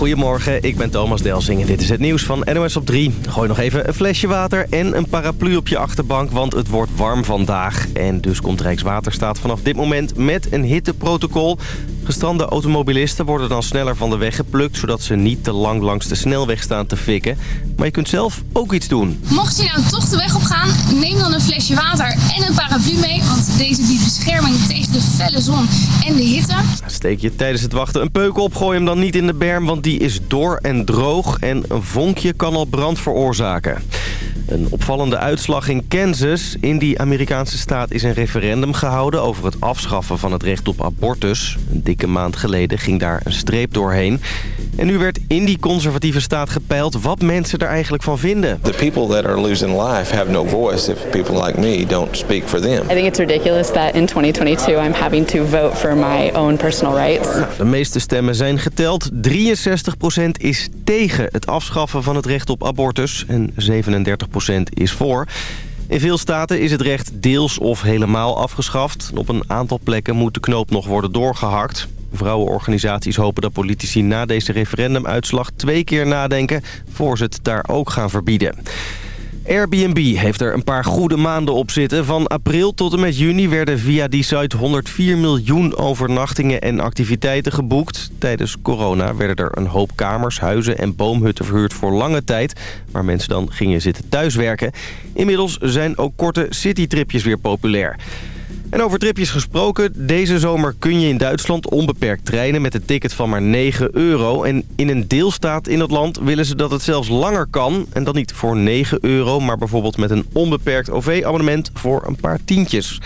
Goedemorgen, ik ben Thomas Delsing en dit is het nieuws van NOS op 3. Gooi nog even een flesje water en een paraplu op je achterbank, want het wordt warm vandaag. En dus komt Rijkswaterstaat vanaf dit moment met een hitteprotocol. Gestrande automobilisten worden dan sneller van de weg geplukt... zodat ze niet te lang langs de snelweg staan te fikken. Maar je kunt zelf ook iets doen. Mocht je nou toch de weg op gaan, neem dan een flesje water en een paraplu mee... want deze biedt bescherming tegen de felle zon en de hitte. Steek je tijdens het wachten een peuk op, gooi hem dan niet in de berm... want die is door en droog en een vonkje kan al brand veroorzaken. Een opvallende uitslag in Kansas. In die Amerikaanse staat is een referendum gehouden over het afschaffen van het recht op abortus. Een dikke maand geleden ging daar een streep doorheen. En nu werd in die conservatieve staat gepeild wat mensen er eigenlijk van vinden. The people that are losing life have no voice if people like me don't speak for them. I think it's ridiculous that in 2022 I'm having to vote for my own personal rights. De meeste stemmen zijn geteld. 63% is tegen het afschaffen van het recht op abortus en 37% is voor. In veel staten is het recht deels of helemaal afgeschaft. Op een aantal plekken moet de knoop nog worden doorgehakt. Vrouwenorganisaties hopen dat politici na deze referendumuitslag twee keer nadenken... voor ze het daar ook gaan verbieden. Airbnb heeft er een paar goede maanden op zitten. Van april tot en met juni werden via die site 104 miljoen overnachtingen en activiteiten geboekt. Tijdens corona werden er een hoop kamers, huizen en boomhutten verhuurd voor lange tijd... waar mensen dan gingen zitten thuiswerken. Inmiddels zijn ook korte citytripjes weer populair. En over tripjes gesproken, deze zomer kun je in Duitsland onbeperkt treinen met een ticket van maar 9 euro. En in een deelstaat in het land willen ze dat het zelfs langer kan. En dan niet voor 9 euro, maar bijvoorbeeld met een onbeperkt OV-abonnement voor een paar tientjes.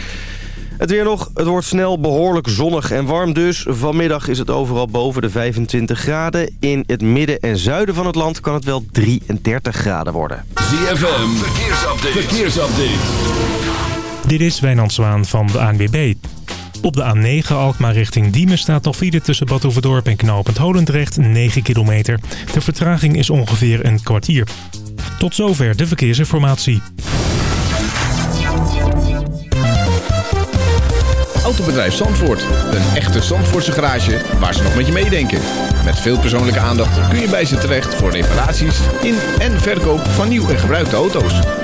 Het weer nog, het wordt snel behoorlijk zonnig en warm dus. Vanmiddag is het overal boven de 25 graden. In het midden en zuiden van het land kan het wel 33 graden worden. ZFM, verkeersupdate. verkeersupdate. Dit is Wijnand Zwaan van de ANWB. Op de A9 Alkmaar richting Diemen staat nog file tussen Bad Overdorp en Knopend Holendrecht 9 kilometer. De vertraging is ongeveer een kwartier. Tot zover de verkeersinformatie. Autobedrijf Zandvoort. Een echte Zandvoortse garage waar ze nog met je meedenken. Met veel persoonlijke aandacht kun je bij ze terecht voor reparaties in en verkoop van nieuw en gebruikte auto's.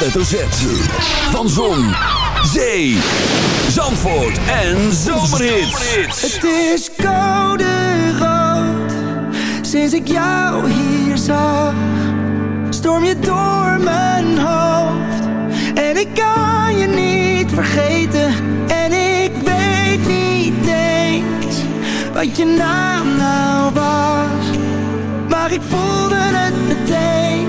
Hoofdletter Z. Van Zon, Zee, Zandvoort en Zomerhits. Het is koude rood sinds ik jou hier zag. Storm je door mijn hoofd en ik kan je niet vergeten. En ik weet niet eens wat je naam nou was. Maar ik voelde het meteen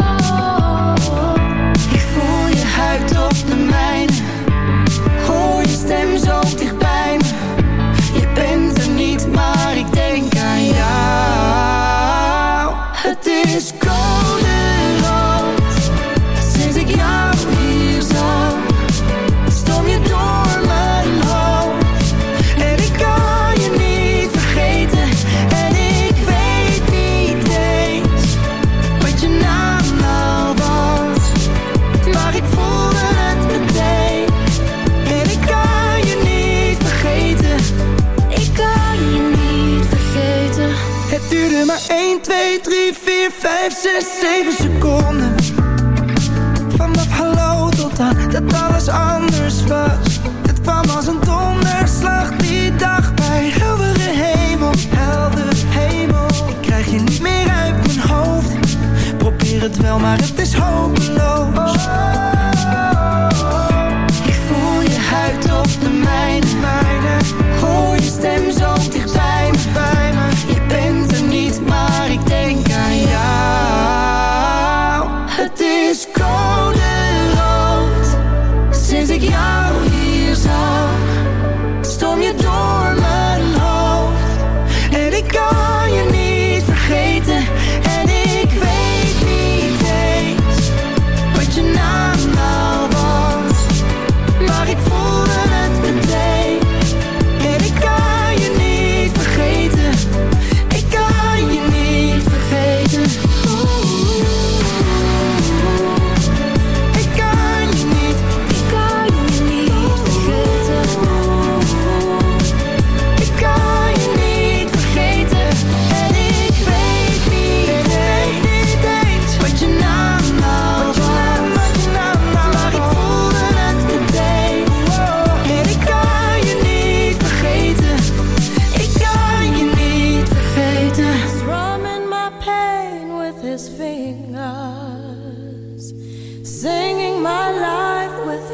5, 6, 7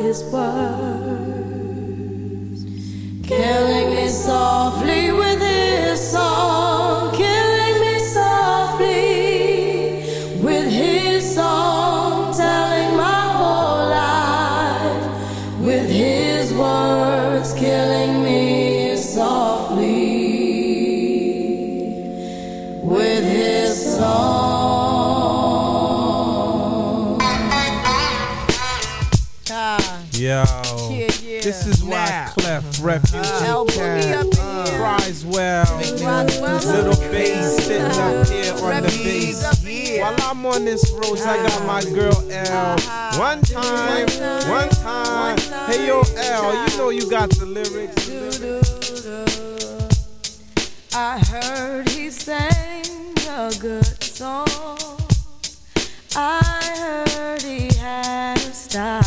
his words, killing me softly is why Clef Refuge uh-huh. El Boogie up in cries well. Little bass sitting up uh-huh. here on the bass. While I'm on this road, I got my uh-huh. girl L. One time, one time. Hey yo, L, you know you got the lyrics. I heard he sang a good song. I heard he had a style.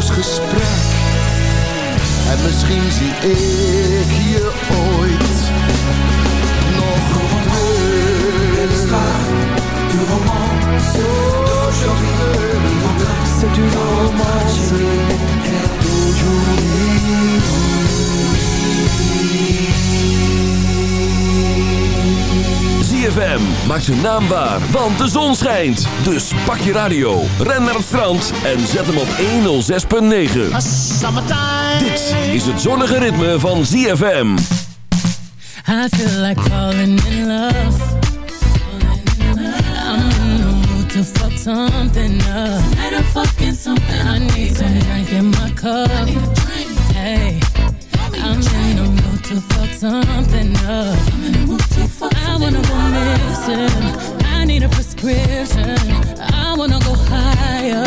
ademloos gesprek. En misschien zie ik je ooit nog terug. Du romance d'aujourd'hui, C'est une romance ZFM maakt zijn naam waar, want de zon schijnt. Dus pak je radio, ren naar het strand en zet hem op 106.9. Dit is het zonnige ritme van ZFM. I feel like falling in love. I'm in the mood to fuck something up. I'm fucking something I need some drink in my cup. Hey, I'm in the mood to fuck something up. I wanna go missing. I need a prescription. I wanna go higher.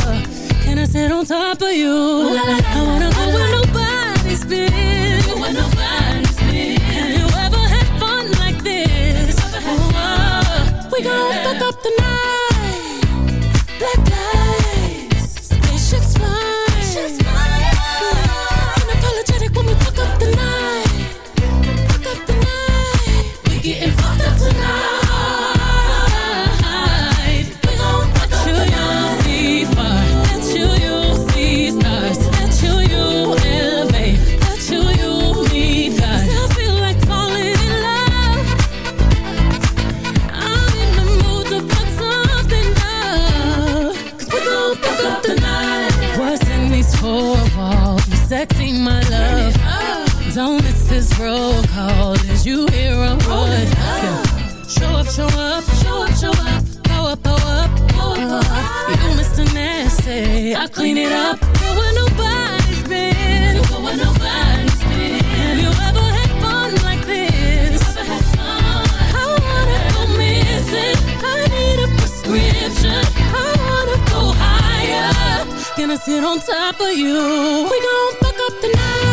Can I sit on top of you? I wanna go where nobody's been. Where nobody's been. Have you ever had fun like this? Oh, we gon' fuck up the night. Black lights, clean it up. Where nobody's been. Have you ever had fun like this? I wanna go missing. I need a prescription. I wanna go higher. Sit on top of you. We gon' fuck up the night.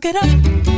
Look it up.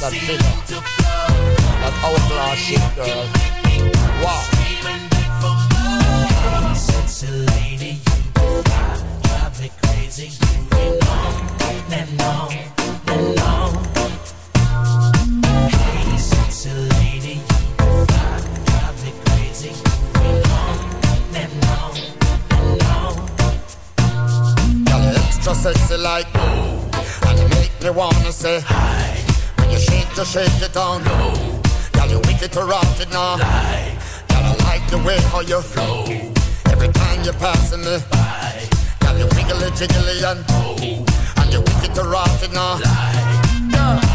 that figure, that outlaw shit, girl. Wow. Sexy lady, you drive me crazy. You and. Hey, sexy lady, you drive me crazy. You. Got extra sexy like and make me wanna say hi to shake it down. No. Girl, you wicked to rock it now. Lie. Girl, I like the way how you flow. Every time you're passing me by. Girl, you wiggly jiggly and oh. And you wicked to rock it now. Lie. Yeah.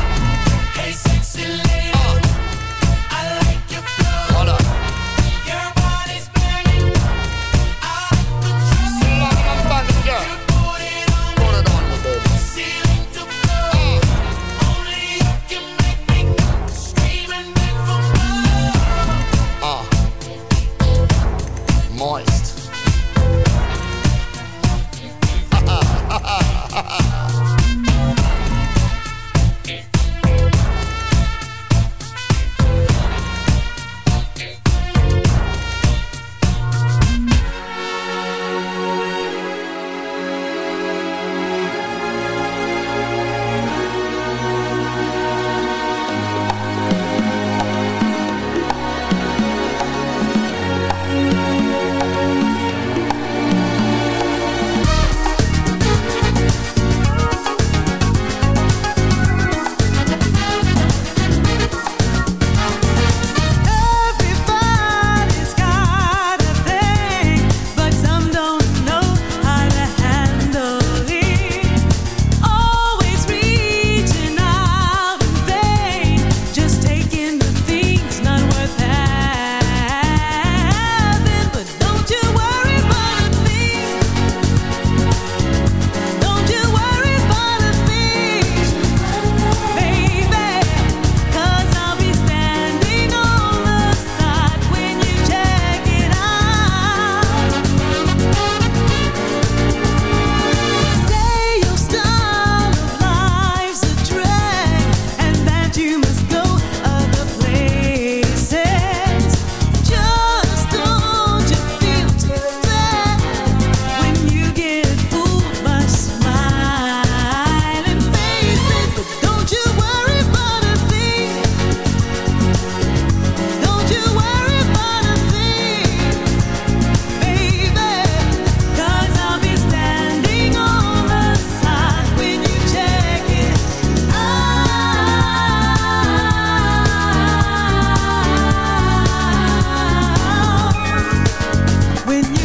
when you.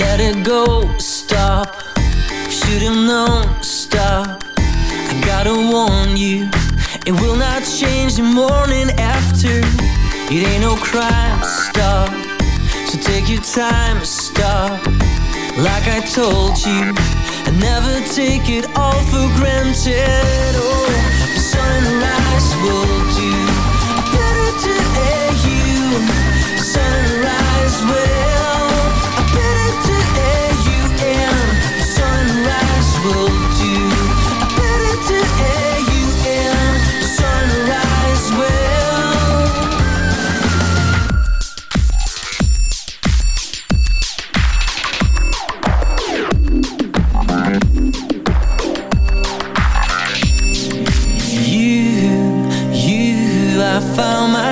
Let it go. Stop. Should have known, stop. I gotta warn you It will not change the morning after. It ain't no crime, stop. So take your time, stop. Like I told you I never take it all for granted. Oh, the sunrise will do Better to air you. Sunrise will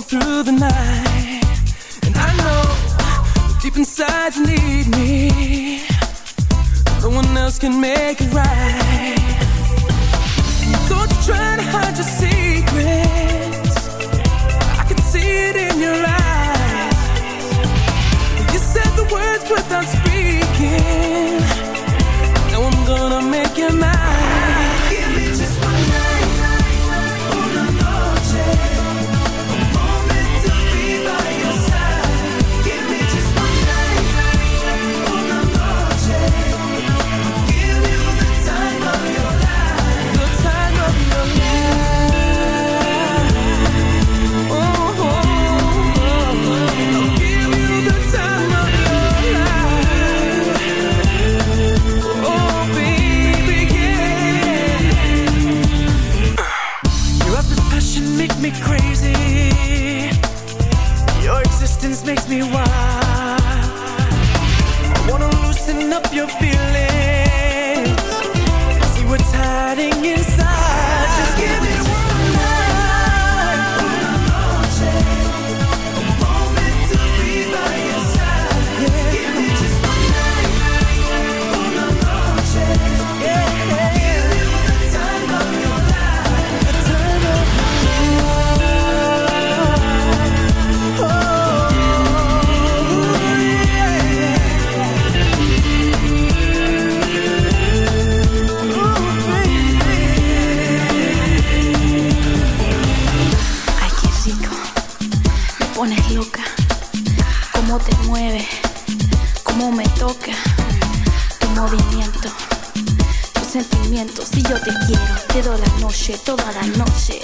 through the night. Toda la noche.